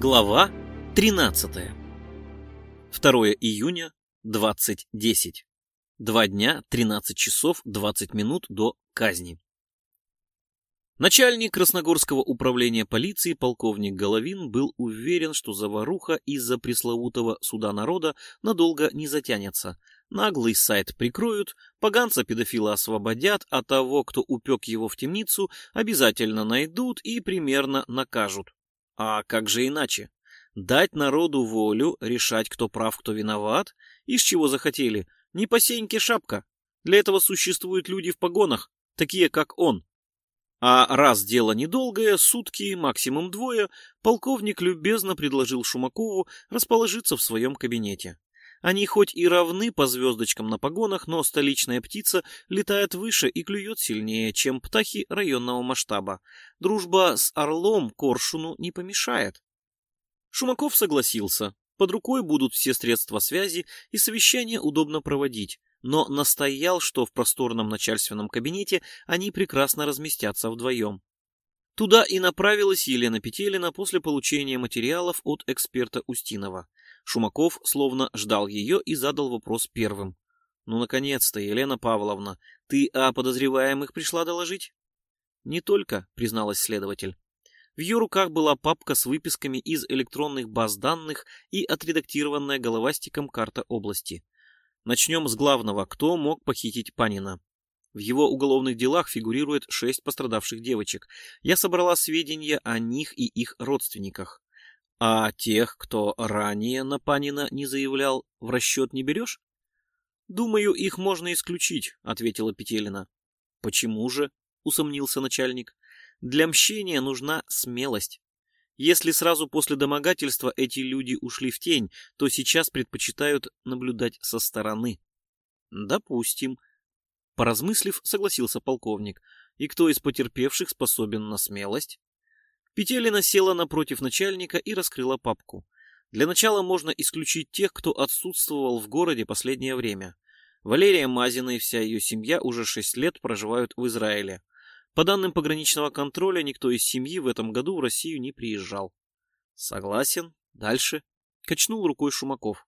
Глава 13. 2 июня 2010. Два дня, 13 часов 20 минут до казни. Начальник Красногорского управления полиции полковник Головин был уверен, что заваруха из-за пресловутого суда народа надолго не затянется. Наглый сайт прикроют, поганца-педофила освободят, а того, кто упек его в темницу, обязательно найдут и примерно накажут. А как же иначе? Дать народу волю, решать, кто прав, кто виноват? Из чего захотели? Не по сеньке шапка. Для этого существуют люди в погонах, такие как он. А раз дело недолгое, сутки, максимум двое, полковник любезно предложил Шумакову расположиться в своем кабинете. Они хоть и равны по звездочкам на погонах, но столичная птица летает выше и клюет сильнее, чем птахи районного масштаба. Дружба с орлом коршуну не помешает. Шумаков согласился. Под рукой будут все средства связи, и совещание удобно проводить но настоял, что в просторном начальственном кабинете они прекрасно разместятся вдвоем. Туда и направилась Елена Петелина после получения материалов от эксперта Устинова. Шумаков словно ждал ее и задал вопрос первым. «Ну, наконец-то, Елена Павловна, ты о подозреваемых пришла доложить?» «Не только», — призналась следователь. В ее руках была папка с выписками из электронных баз данных и отредактированная головастиком карта области. Начнем с главного. Кто мог похитить Панина? В его уголовных делах фигурирует шесть пострадавших девочек. Я собрала сведения о них и их родственниках. А тех, кто ранее на Панина не заявлял, в расчет не берешь? Думаю, их можно исключить, ответила Петелина. Почему же? усомнился начальник. Для мщения нужна смелость. Если сразу после домогательства эти люди ушли в тень, то сейчас предпочитают наблюдать со стороны. Допустим. Поразмыслив, согласился полковник. И кто из потерпевших способен на смелость? Петелина села напротив начальника и раскрыла папку. Для начала можно исключить тех, кто отсутствовал в городе последнее время. Валерия Мазина и вся ее семья уже шесть лет проживают в Израиле. По данным пограничного контроля, никто из семьи в этом году в Россию не приезжал. Согласен. Дальше. Качнул рукой Шумаков.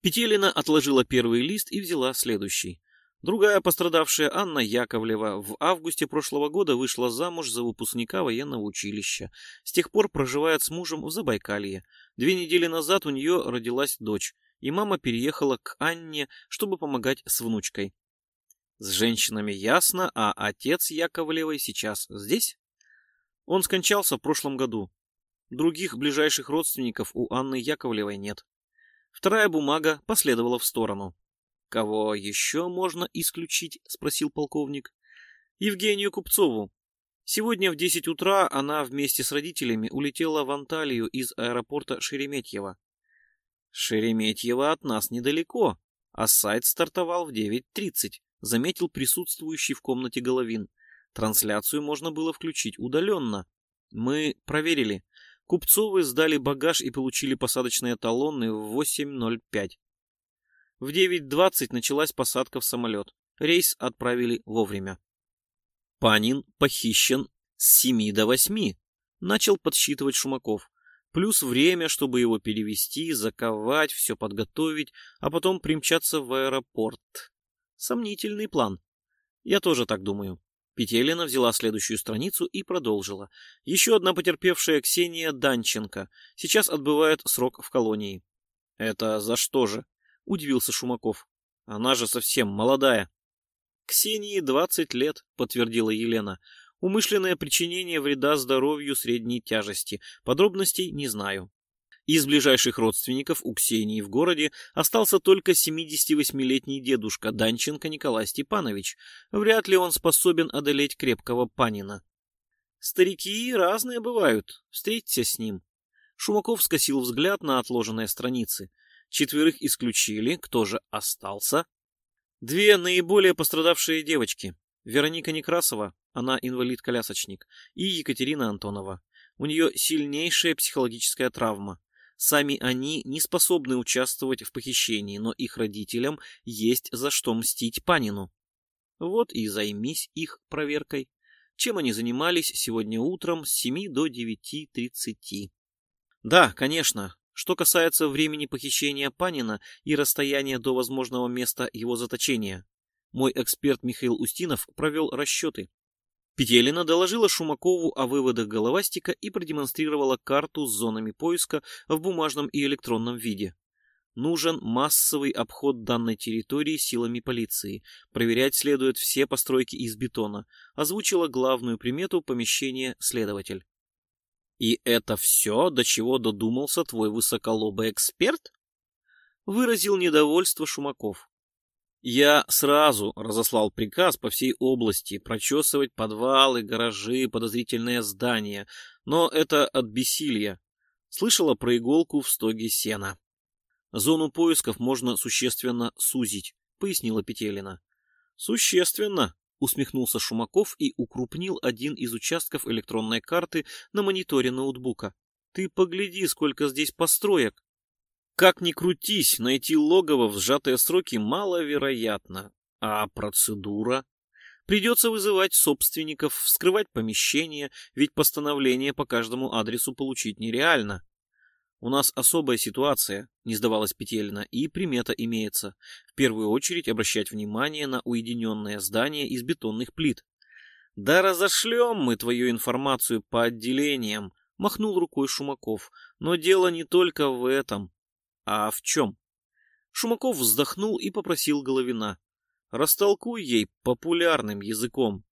Петелина отложила первый лист и взяла следующий. Другая пострадавшая, Анна Яковлева, в августе прошлого года вышла замуж за выпускника военного училища. С тех пор проживает с мужем в Забайкалье. Две недели назад у нее родилась дочь, и мама переехала к Анне, чтобы помогать с внучкой. С женщинами ясно, а отец Яковлевой сейчас здесь? Он скончался в прошлом году. Других ближайших родственников у Анны Яковлевой нет. Вторая бумага последовала в сторону. «Кого еще можно исключить?» — спросил полковник. «Евгению Купцову. Сегодня в 10 утра она вместе с родителями улетела в Анталию из аэропорта Шереметьево. Шереметьево от нас недалеко, а сайт стартовал в 9.30 заметил присутствующий в комнате Головин. Трансляцию можно было включить удаленно. Мы проверили. Купцовы сдали багаж и получили посадочные талоны в 8.05. В 9.20 началась посадка в самолет. Рейс отправили вовремя. Панин похищен с 7 до 8. Начал подсчитывать Шумаков. Плюс время, чтобы его перевести, заковать, все подготовить, а потом примчаться в аэропорт. Сомнительный план. Я тоже так думаю. Петелина взяла следующую страницу и продолжила. Еще одна потерпевшая Ксения Данченко. Сейчас отбывает срок в колонии. Это за что же? Удивился Шумаков. Она же совсем молодая. Ксении 20 лет, подтвердила Елена. Умышленное причинение вреда здоровью средней тяжести. Подробностей не знаю. Из ближайших родственников у Ксении в городе остался только 78-летний дедушка Данченко Николай Степанович. Вряд ли он способен одолеть крепкого Панина. Старики разные бывают, встреться с ним. Шумаков скосил взгляд на отложенные страницы. Четверых исключили, кто же остался? Две наиболее пострадавшие девочки. Вероника Некрасова, она инвалид-колясочник, и Екатерина Антонова. У нее сильнейшая психологическая травма. Сами они не способны участвовать в похищении, но их родителям есть за что мстить Панину. Вот и займись их проверкой. Чем они занимались сегодня утром с 7 до 9.30. Да, конечно. Что касается времени похищения Панина и расстояния до возможного места его заточения, мой эксперт Михаил Устинов провел расчеты. Петелина доложила Шумакову о выводах головастика и продемонстрировала карту с зонами поиска в бумажном и электронном виде. Нужен массовый обход данной территории силами полиции. Проверять следует все постройки из бетона. Озвучила главную примету помещения следователь. И это все, до чего додумался твой высоколобый эксперт? Выразил недовольство Шумаков. Я сразу разослал приказ по всей области прочесывать подвалы, гаражи, подозрительные здания, но это от бессилия. Слышала про иголку в стоге сена. Зону поисков можно существенно сузить, пояснила Петелина. Существенно, усмехнулся Шумаков и укрупнил один из участков электронной карты на мониторе ноутбука. Ты погляди, сколько здесь построек. Как ни крутись, найти логово в сжатые сроки маловероятно. А процедура? Придется вызывать собственников, вскрывать помещение, ведь постановление по каждому адресу получить нереально. У нас особая ситуация, не сдавалась Петелина, и примета имеется. В первую очередь обращать внимание на уединенное здание из бетонных плит. Да разошлем мы твою информацию по отделениям, махнул рукой Шумаков. Но дело не только в этом. А в чем? Шумаков вздохнул и попросил Головина. Растолкуй ей популярным языком.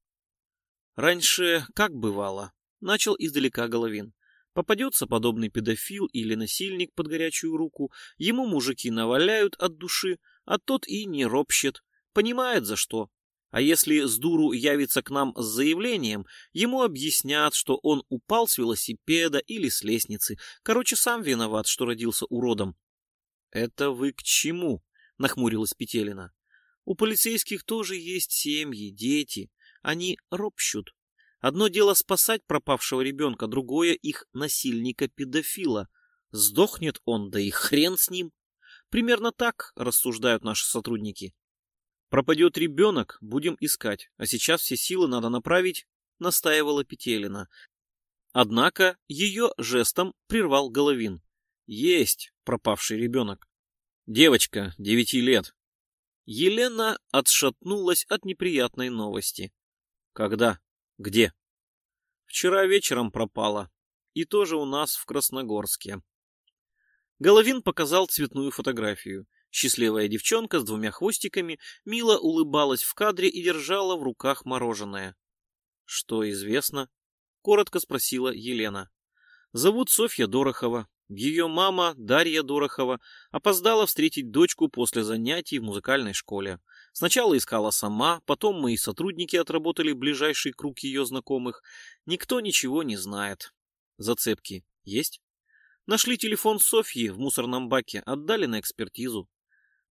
Раньше как бывало? Начал издалека Головин. Попадется подобный педофил или насильник под горячую руку, ему мужики наваляют от души, а тот и не ропщет, понимает за что. А если с дуру явится к нам с заявлением, ему объяснят, что он упал с велосипеда или с лестницы. Короче, сам виноват, что родился уродом. — Это вы к чему? — нахмурилась Петелина. — У полицейских тоже есть семьи, дети. Они ропщут. Одно дело спасать пропавшего ребенка, другое их насильника-педофила. Сдохнет он, да и хрен с ним. Примерно так рассуждают наши сотрудники. Пропадет ребенок, будем искать, а сейчас все силы надо направить, настаивала Петелина. Однако ее жестом прервал Головин. Есть пропавший ребенок. Девочка, девяти лет. Елена отшатнулась от неприятной новости. Когда? Где? Вчера вечером пропала. И тоже у нас в Красногорске. Головин показал цветную фотографию. Счастливая девчонка с двумя хвостиками мило улыбалась в кадре и держала в руках мороженое. Что известно? Коротко спросила Елена. Зовут Софья Дорохова. Ее мама, Дарья Дорохова, опоздала встретить дочку после занятий в музыкальной школе. Сначала искала сама, потом мои сотрудники отработали ближайший круг ее знакомых. Никто ничего не знает. Зацепки есть? Нашли телефон Софьи в мусорном баке, отдали на экспертизу.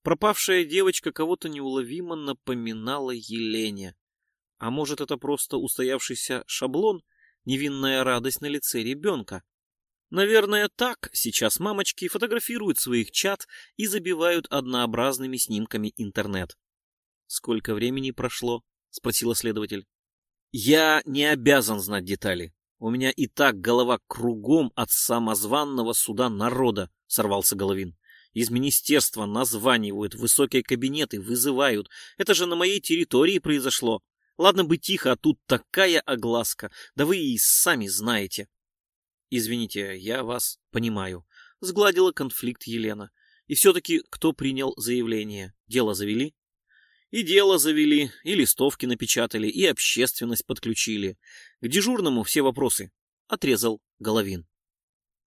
Пропавшая девочка кого-то неуловимо напоминала Елене. А может, это просто устоявшийся шаблон, невинная радость на лице ребенка? Наверное, так сейчас мамочки фотографируют своих чат и забивают однообразными снимками интернет. Сколько времени прошло? спросила следователь. Я не обязан знать детали. У меня и так голова кругом от самозванного суда народа, сорвался Головин. Из министерства названивают, высокие кабинеты вызывают. Это же на моей территории произошло. Ладно бы тихо, а тут такая огласка. Да вы и сами знаете. Извините, я вас понимаю. Сгладила конфликт Елена. И все-таки кто принял заявление? Дело завели? И дело завели, и листовки напечатали, и общественность подключили. К дежурному все вопросы. Отрезал Головин.